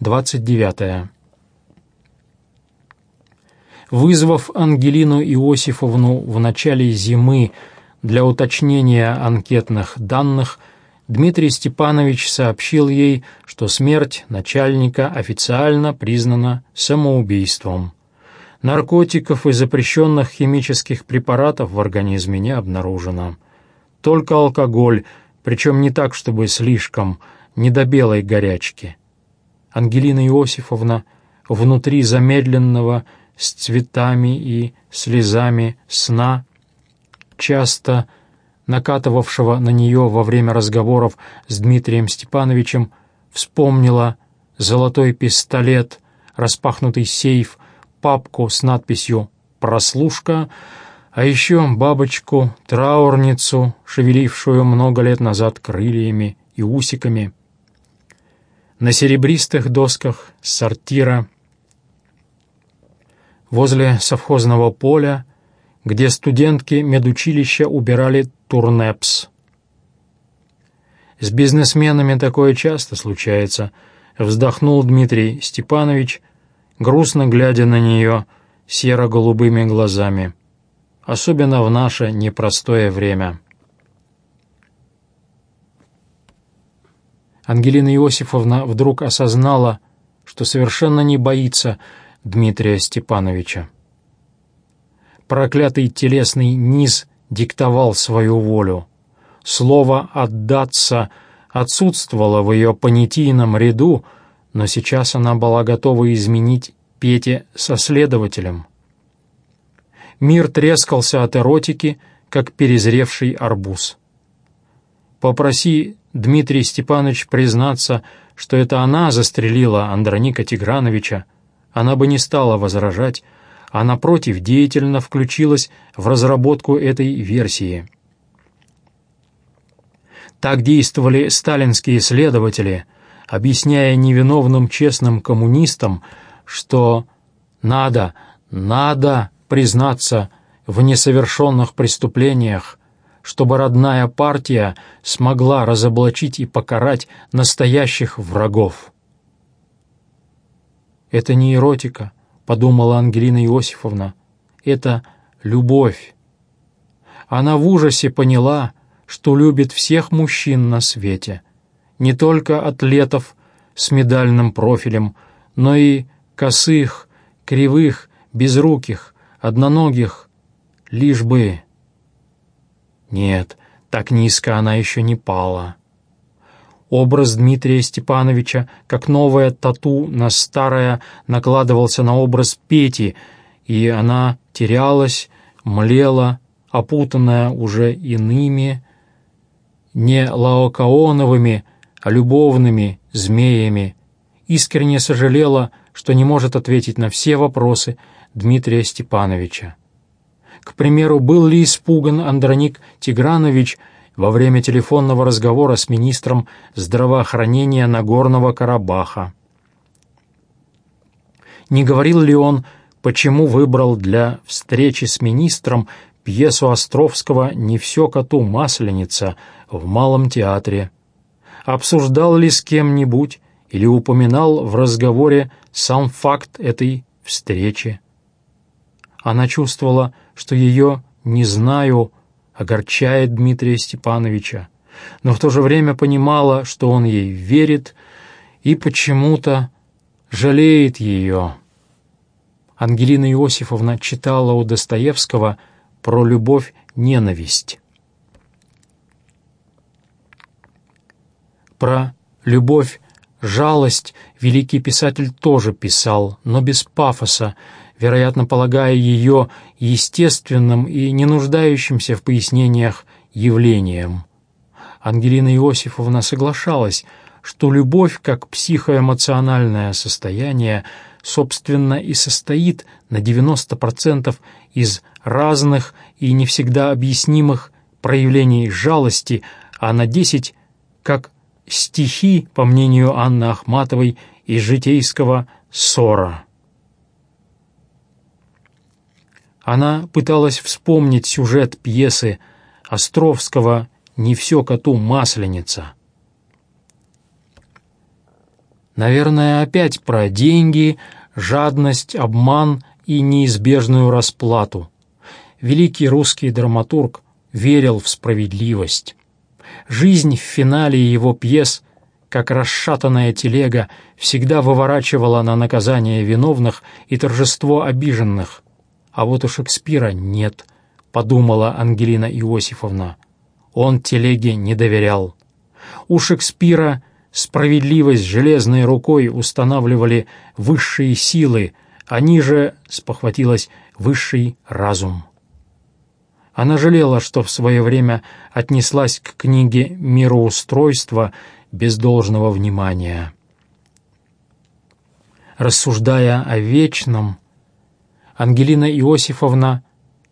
29. Вызвав Ангелину Иосифовну в начале зимы для уточнения анкетных данных, Дмитрий Степанович сообщил ей, что смерть начальника официально признана самоубийством. Наркотиков и запрещенных химических препаратов в организме не обнаружено. Только алкоголь, причем не так, чтобы слишком, не до белой горячки. Ангелина Иосифовна внутри замедленного с цветами и слезами сна, часто накатывавшего на нее во время разговоров с Дмитрием Степановичем, вспомнила золотой пистолет, распахнутый сейф, папку с надписью «Прослушка», а еще бабочку-траурницу, шевелившую много лет назад крыльями и усиками. На серебристых досках сортира возле совхозного поля, где студентки медучилища убирали турнепс. С бизнесменами такое часто случается, вздохнул Дмитрий Степанович, грустно глядя на нее серо-голубыми глазами, особенно в наше непростое время. Ангелина Иосифовна вдруг осознала, что совершенно не боится Дмитрия Степановича. Проклятый телесный низ диктовал свою волю. Слово «отдаться» отсутствовало в ее понятийном ряду, но сейчас она была готова изменить Пете со следователем. Мир трескался от эротики, как перезревший арбуз. Попроси Дмитрий Степанович признаться, что это она застрелила Андроника Тиграновича, она бы не стала возражать, а напротив деятельно включилась в разработку этой версии. Так действовали сталинские следователи, объясняя невиновным честным коммунистам, что надо, надо признаться в несовершенных преступлениях, чтобы родная партия смогла разоблачить и покарать настоящих врагов. Это не эротика, подумала Ангелина Иосифовна. Это любовь. Она в ужасе поняла, что любит всех мужчин на свете, не только атлетов с медальным профилем, но и косых, кривых, безруких, одноногих, лишь бы... Нет, так низко она еще не пала. Образ Дмитрия Степановича, как новая тату на старое, накладывался на образ Пети, и она терялась, млела, опутанная уже иными, не лаокаоновыми, а любовными змеями, искренне сожалела, что не может ответить на все вопросы Дмитрия Степановича. К примеру, был ли испуган Андроник Тигранович во время телефонного разговора с министром здравоохранения Нагорного Карабаха. Не говорил ли он, почему выбрал для встречи с министром пьесу Островского «Не все коту масленица» в Малом театре? Обсуждал ли с кем-нибудь или упоминал в разговоре сам факт этой встречи? Она чувствовала, что ее «не знаю» огорчает Дмитрия Степановича, но в то же время понимала, что он ей верит и почему-то жалеет ее. Ангелина Иосифовна читала у Достоевского про любовь-ненависть. Про любовь, жалость великий писатель тоже писал, но без пафоса, вероятно, полагая ее естественным и не нуждающимся в пояснениях явлением. Ангелина Иосифовна соглашалась, что любовь как психоэмоциональное состояние собственно и состоит на 90% из разных и не всегда объяснимых проявлений жалости, а на 10% как стихи, по мнению Анны Ахматовой, из житейского ссора. Она пыталась вспомнить сюжет пьесы Островского «Не все коту масленица». Наверное, опять про деньги, жадность, обман и неизбежную расплату. Великий русский драматург верил в справедливость. Жизнь в финале его пьес, как расшатанная телега, всегда выворачивала на наказание виновных и торжество обиженных. А вот у Шекспира нет, подумала Ангелина Иосифовна. Он телеге не доверял. У Шекспира справедливость железной рукой устанавливали высшие силы, они же, спохватилась, высший разум. Она жалела, что в свое время отнеслась к книге «Мироустройство» без должного внимания. Рассуждая о вечном, Ангелина Иосифовна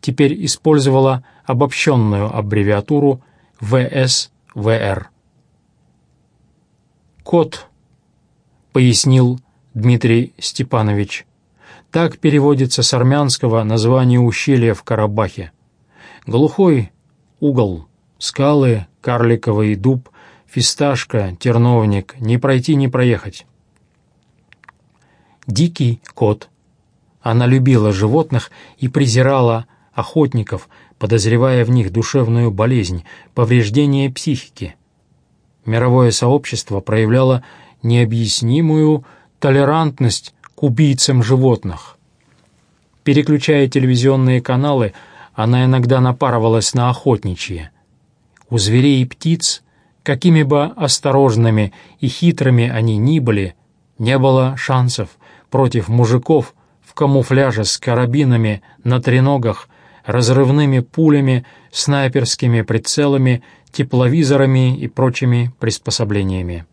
теперь использовала обобщенную аббревиатуру ВСВР. «Кот», — пояснил Дмитрий Степанович, — так переводится с армянского название ущелья в Карабахе. Глухой угол, скалы, карликовый дуб, фисташка, терновник, не пройти, не проехать. Дикий кот. Она любила животных и презирала охотников, подозревая в них душевную болезнь, повреждение психики. Мировое сообщество проявляло необъяснимую толерантность к убийцам животных. Переключая телевизионные каналы, она иногда напарывалась на охотничьи. У зверей и птиц, какими бы осторожными и хитрыми они ни были, не было шансов против мужиков в камуфляже с карабинами на треногах, разрывными пулями, снайперскими прицелами, тепловизорами и прочими приспособлениями.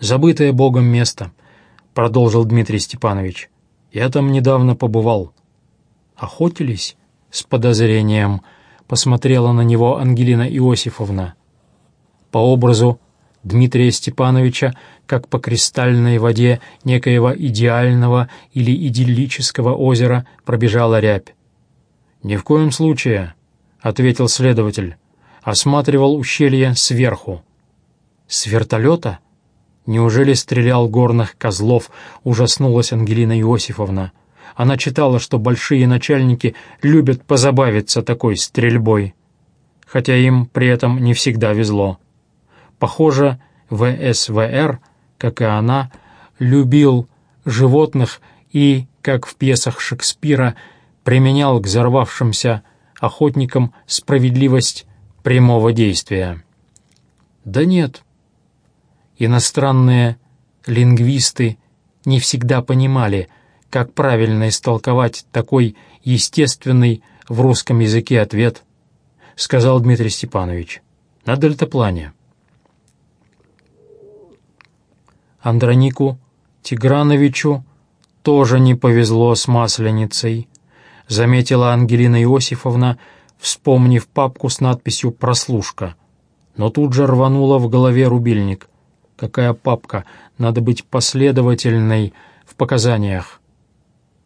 «Забытое Богом место», — продолжил Дмитрий Степанович. «Я там недавно побывал охотились?» — с подозрением посмотрела на него Ангелина Иосифовна. По образу Дмитрия Степановича, как по кристальной воде некоего идеального или идиллического озера, пробежала рябь. «Ни в коем случае», — ответил следователь, — осматривал ущелье сверху. «С вертолета?» «Неужели стрелял горных козлов?» — ужаснулась Ангелина Иосифовна. Она читала, что большие начальники любят позабавиться такой стрельбой, хотя им при этом не всегда везло. Похоже, ВСВР, как и она, любил животных и, как в пьесах Шекспира, применял к взорвавшимся охотникам справедливость прямого действия. Да нет. Иностранные лингвисты не всегда понимали, как правильно истолковать такой естественный в русском языке ответ, сказал Дмитрий Степанович. На дельтаплане. Андронику Тиграновичу тоже не повезло с масленицей, заметила Ангелина Иосифовна, вспомнив папку с надписью «Прослушка». Но тут же рванула в голове рубильник. Какая папка? Надо быть последовательной в показаниях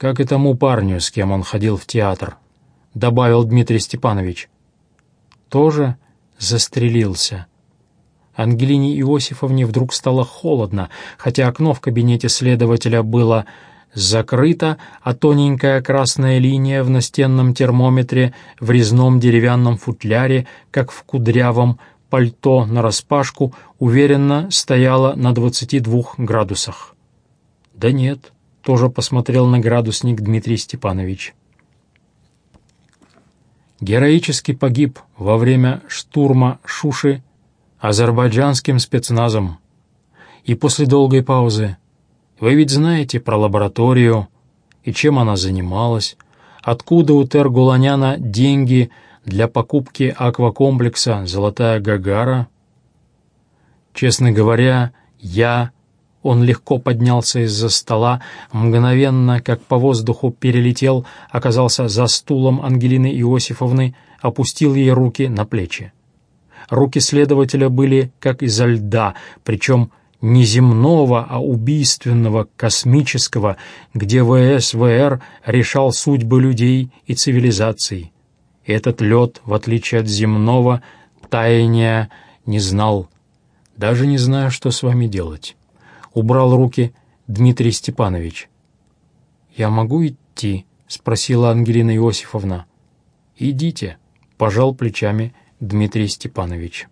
как и тому парню, с кем он ходил в театр», — добавил Дмитрий Степанович. «Тоже застрелился». Ангелине Иосифовне вдруг стало холодно, хотя окно в кабинете следователя было закрыто, а тоненькая красная линия в настенном термометре в резном деревянном футляре, как в кудрявом пальто нараспашку, уверенно стояла на 22 градусах. «Да нет», тоже посмотрел на градусник Дмитрий Степанович. Героически погиб во время штурма Шуши азербайджанским спецназом. И после долгой паузы «Вы ведь знаете про лабораторию и чем она занималась, откуда у Тергуланяна деньги для покупки аквакомплекса «Золотая Гагара»?» Честно говоря, я он легко поднялся из-за стола, мгновенно, как по воздуху перелетел, оказался за стулом Ангелины Иосифовны, опустил ей руки на плечи. Руки следователя были как изо льда, причем не земного, а убийственного, космического, где ВСВР решал судьбы людей и цивилизаций. Этот лед, в отличие от земного, таяния не знал. Даже не знаю, что с вами делать. Убрал руки Дмитрий Степанович. «Я могу идти?» — спросила Ангелина Иосифовна. «Идите», — пожал плечами Дмитрий Степанович.